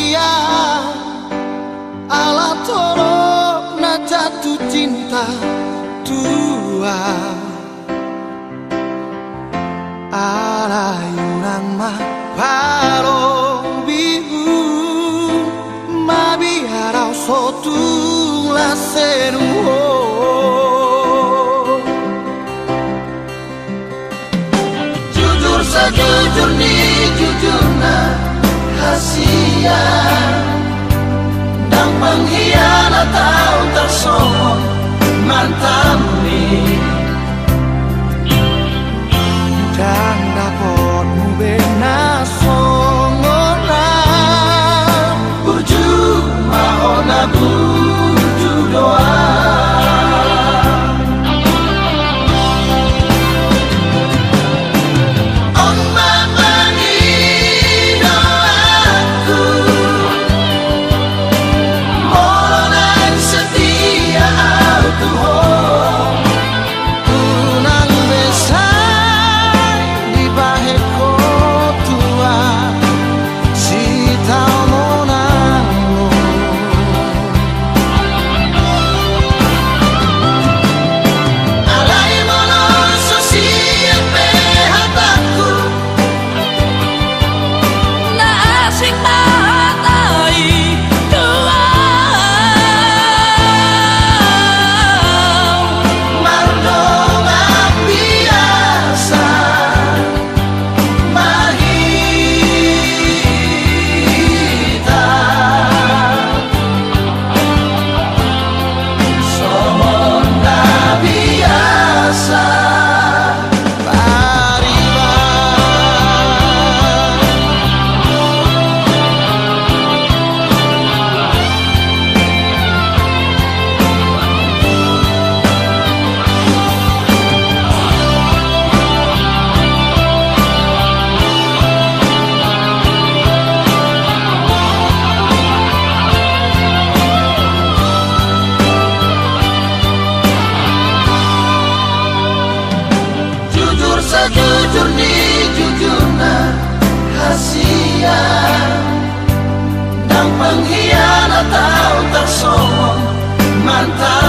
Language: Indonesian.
dia. Ala toro na jatuh cinta dua. Ala yunang ma paro biu Ma biarau sotu la seru Jujur sejujurnya jujurnya. cantar. 行吗 jujur di jujurna hasia dan pengkhianat tahu tak sombong mantap